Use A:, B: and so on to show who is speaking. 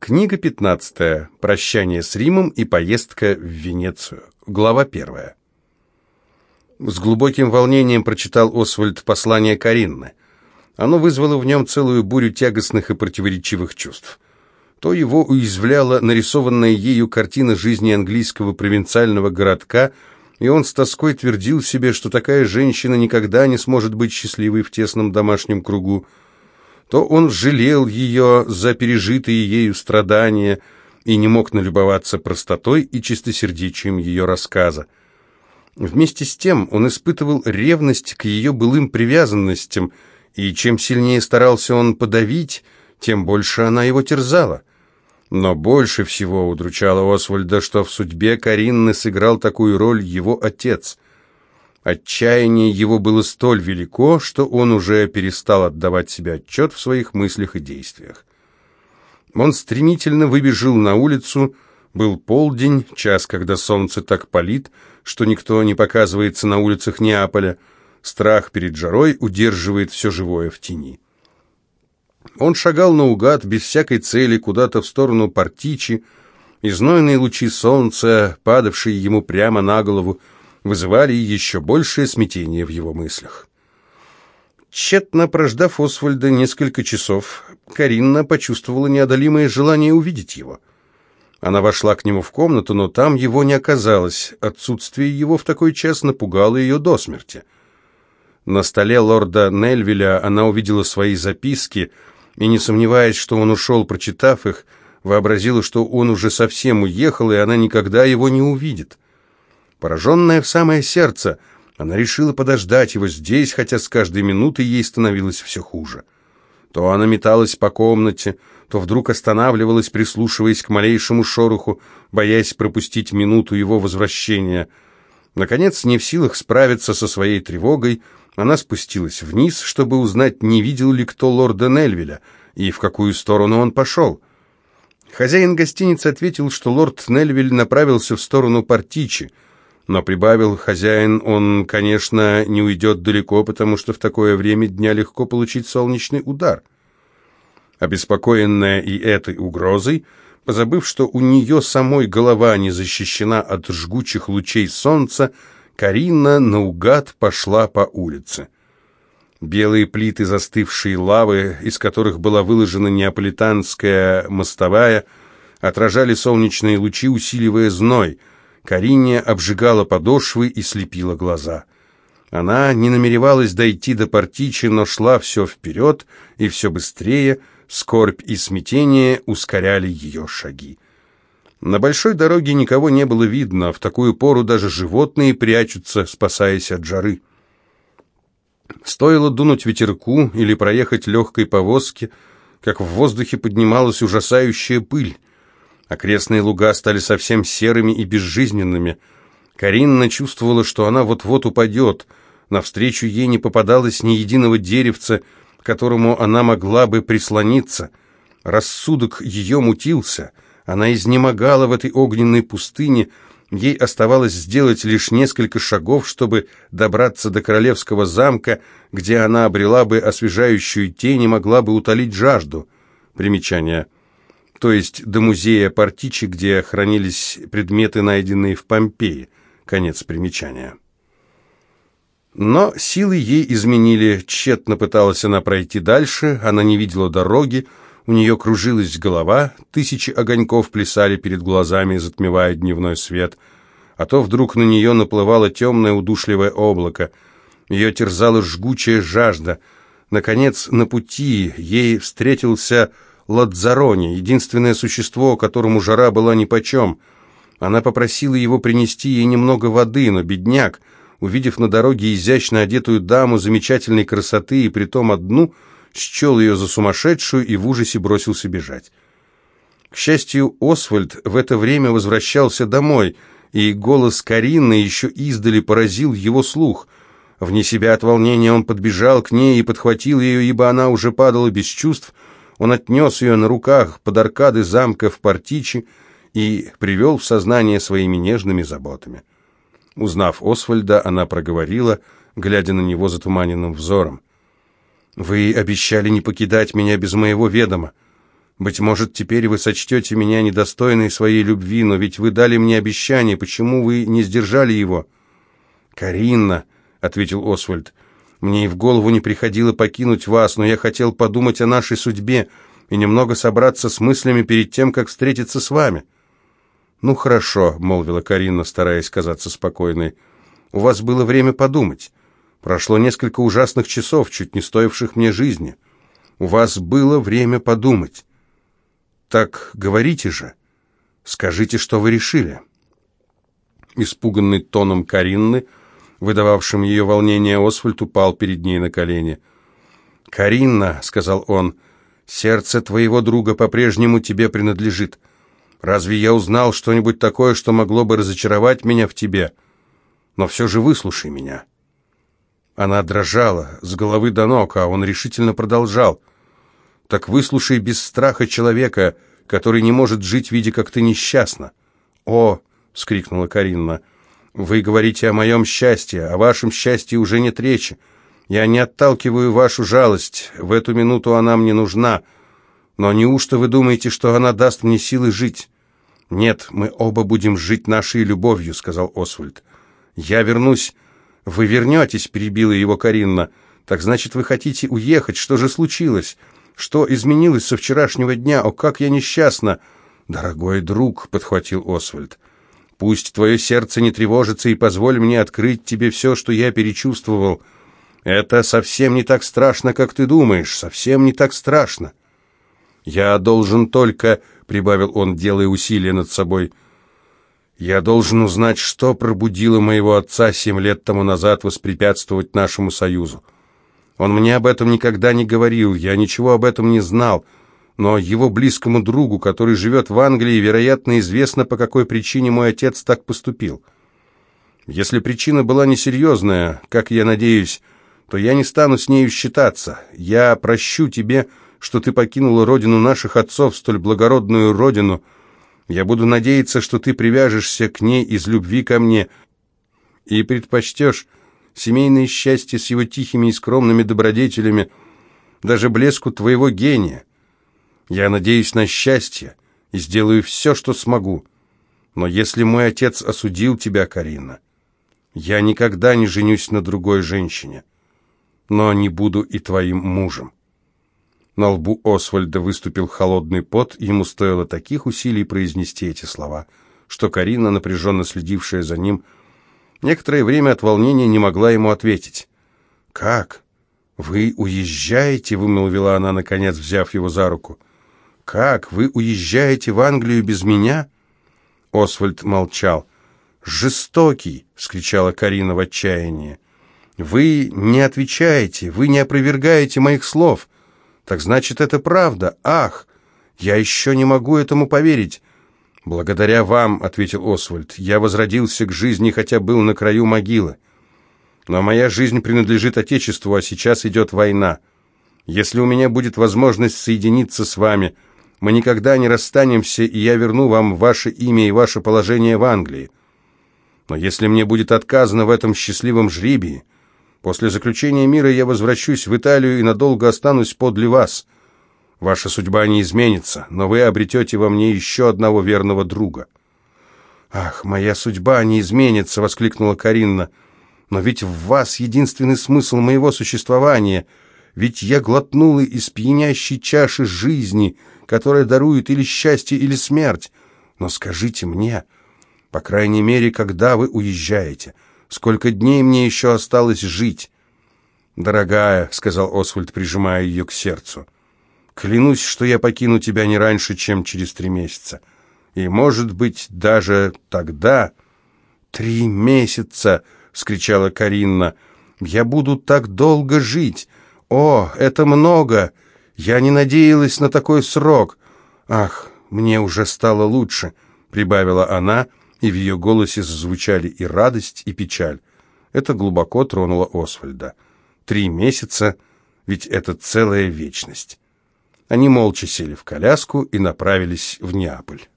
A: Книга 15. Прощание с Римом и поездка в Венецию. Глава 1. С глубоким волнением прочитал Освальд послание Каринны. Оно вызвало в нем целую бурю тягостных и противоречивых чувств. То его уязвляла нарисованная ею картина жизни английского провинциального городка, и он с тоской твердил себе, что такая женщина никогда не сможет быть счастливой в тесном домашнем кругу, то он жалел ее за пережитые ею страдания и не мог налюбоваться простотой и чистосердечием ее рассказа. Вместе с тем он испытывал ревность к ее былым привязанностям, и чем сильнее старался он подавить, тем больше она его терзала. Но больше всего удручало Освальда, что в судьбе Каринны сыграл такую роль его отец – Отчаяние его было столь велико, что он уже перестал отдавать себе отчет в своих мыслях и действиях. Он стремительно выбежал на улицу, был полдень, час, когда солнце так палит, что никто не показывается на улицах Неаполя, страх перед жарой удерживает все живое в тени. Он шагал наугад, без всякой цели, куда-то в сторону Партичи, и знойные лучи солнца, падавшие ему прямо на голову, вызывали еще большее смятение в его мыслях. Тщетно прождав Освальда несколько часов, Каринна почувствовала неодолимое желание увидеть его. Она вошла к нему в комнату, но там его не оказалось. Отсутствие его в такой час напугало ее до смерти. На столе лорда Нельвиля она увидела свои записки и, не сомневаясь, что он ушел, прочитав их, вообразила, что он уже совсем уехал, и она никогда его не увидит. Пораженная в самое сердце, она решила подождать его здесь, хотя с каждой минутой ей становилось все хуже. То она металась по комнате, то вдруг останавливалась, прислушиваясь к малейшему шороху, боясь пропустить минуту его возвращения. Наконец, не в силах справиться со своей тревогой, она спустилась вниз, чтобы узнать, не видел ли кто лорда Нельвиля и в какую сторону он пошел. Хозяин гостиницы ответил, что лорд Нельвиль направился в сторону Партичи, но прибавил хозяин, он, конечно, не уйдет далеко, потому что в такое время дня легко получить солнечный удар. Обеспокоенная и этой угрозой, позабыв, что у нее самой голова не защищена от жгучих лучей солнца, Карина наугад пошла по улице. Белые плиты застывшей лавы, из которых была выложена неаполитанская мостовая, отражали солнечные лучи, усиливая зной — Карине обжигала подошвы и слепила глаза. Она не намеревалась дойти до Партичи, но шла все вперед и все быстрее, скорбь и смятение ускоряли ее шаги. На большой дороге никого не было видно, в такую пору даже животные прячутся, спасаясь от жары. Стоило дунуть ветерку или проехать легкой повозке, как в воздухе поднималась ужасающая пыль. Окрестные луга стали совсем серыми и безжизненными. Каринна чувствовала, что она вот-вот упадет. Навстречу ей не попадалось ни единого деревца, к которому она могла бы прислониться. Рассудок ее мутился. Она изнемогала в этой огненной пустыне. Ей оставалось сделать лишь несколько шагов, чтобы добраться до королевского замка, где она обрела бы освежающую тень и могла бы утолить жажду. Примечание – то есть до музея Партичи, где хранились предметы, найденные в Помпеи. Конец примечания. Но силы ей изменили, тщетно пыталась она пройти дальше, она не видела дороги, у нее кружилась голова, тысячи огоньков плясали перед глазами, затмевая дневной свет, а то вдруг на нее наплывало темное удушливое облако, ее терзала жгучая жажда. Наконец, на пути ей встретился Ладзарони, единственное существо, которому жара была нипочем. Она попросила его принести ей немного воды, но бедняк, увидев на дороге изящно одетую даму замечательной красоты и притом одну, счел ее за сумасшедшую и в ужасе бросился бежать. К счастью, Освальд в это время возвращался домой, и голос Карины еще издали поразил его слух. Вне себя от волнения он подбежал к ней и подхватил ее, ибо она уже падала без чувств, он отнес ее на руках под аркады замка в Партичи и привел в сознание своими нежными заботами. Узнав Освальда, она проговорила, глядя на него затуманенным взором. «Вы обещали не покидать меня без моего ведома. Быть может, теперь вы сочтете меня недостойной своей любви, но ведь вы дали мне обещание, почему вы не сдержали его?» «Каринна», — ответил Освальд, — «мне и в голову не приходило покинуть вас, но я хотел подумать о нашей судьбе и немного собраться с мыслями перед тем, как встретиться с вами». «Ну, хорошо», — молвила Каринна, стараясь казаться спокойной, — «у вас было время подумать. Прошло несколько ужасных часов, чуть не стоивших мне жизни. У вас было время подумать». «Так говорите же. Скажите, что вы решили». Испуганный тоном Каринны, выдававшим ее волнение, Освальд упал перед ней на колени. «Каринна», — сказал он, — «сердце твоего друга по-прежнему тебе принадлежит. Разве я узнал что-нибудь такое, что могло бы разочаровать меня в тебе? Но все же выслушай меня». Она дрожала с головы до ног, а он решительно продолжал. Так выслушай без страха человека, который не может жить, видя, как ты несчастна. О, вскрикнула Каринна. Вы говорите о моем счастье, о вашем счастье уже нет речи. Я не отталкиваю вашу жалость, в эту минуту она мне нужна. Но неужто вы думаете, что она даст мне силы жить? Нет, мы оба будем жить нашей любовью, сказал Освальд. Я вернусь. Вы вернетесь, перебила его Каринна. Так значит, вы хотите уехать? Что же случилось? Что изменилось со вчерашнего дня? О, как я несчастна!» «Дорогой друг», — подхватил Освальд, — «пусть твое сердце не тревожится и позволь мне открыть тебе все, что я перечувствовал. Это совсем не так страшно, как ты думаешь, совсем не так страшно». «Я должен только», — прибавил он, делая усилия над собой, — «я должен узнать, что пробудило моего отца семь лет тому назад воспрепятствовать нашему союзу. Он мне об этом никогда не говорил, я ничего об этом не знал, но его близкому другу, который живет в Англии, вероятно, известно, по какой причине мой отец так поступил. Если причина была несерьезная, как я надеюсь, то я не стану с нею считаться. Я прощу тебе, что ты покинула родину наших отцов, столь благородную родину. Я буду надеяться, что ты привяжешься к ней из любви ко мне и предпочтешь семейное счастье с его тихими и скромными добродетелями, даже блеску твоего гения. Я надеюсь на счастье и сделаю все, что смогу. Но если мой отец осудил тебя, Карина, я никогда не женюсь на другой женщине, но не буду и твоим мужем. На лбу Освальда выступил холодный пот, ему стоило таких усилий произнести эти слова, что Карина, напряженно следившая за ним, Некоторое время от волнения не могла ему ответить. «Как? Вы уезжаете?» — вымолвила она, наконец, взяв его за руку. «Как? Вы уезжаете в Англию без меня?» Освальд молчал. «Жестокий!» — вскричала Карина в отчаянии. «Вы не отвечаете, вы не опровергаете моих слов. Так значит, это правда. Ах! Я еще не могу этому поверить. «Благодаря вам», — ответил Освальд, — «я возродился к жизни, хотя был на краю могилы. Но моя жизнь принадлежит Отечеству, а сейчас идет война. Если у меня будет возможность соединиться с вами, мы никогда не расстанемся, и я верну вам ваше имя и ваше положение в Англии. Но если мне будет отказано в этом счастливом жребии, после заключения мира я возвращусь в Италию и надолго останусь подле вас». Ваша судьба не изменится, но вы обретете во мне еще одного верного друга». «Ах, моя судьба не изменится!» — воскликнула Каринна. «Но ведь в вас единственный смысл моего существования. Ведь я глотнула из пьянящей чаши жизни, которая дарует или счастье, или смерть. Но скажите мне, по крайней мере, когда вы уезжаете, сколько дней мне еще осталось жить?» «Дорогая», — сказал Освальд, прижимая ее к сердцу, — Клянусь, что я покину тебя не раньше, чем через три месяца. И, может быть, даже тогда... «Три месяца!» — вскричала Каринна. «Я буду так долго жить! О, это много! Я не надеялась на такой срок! Ах, мне уже стало лучше!» — прибавила она, и в ее голосе зазвучали и радость, и печаль. Это глубоко тронуло Освальда. «Три месяца, ведь это целая вечность!» Они молча сели в коляску и направились в Неаполь.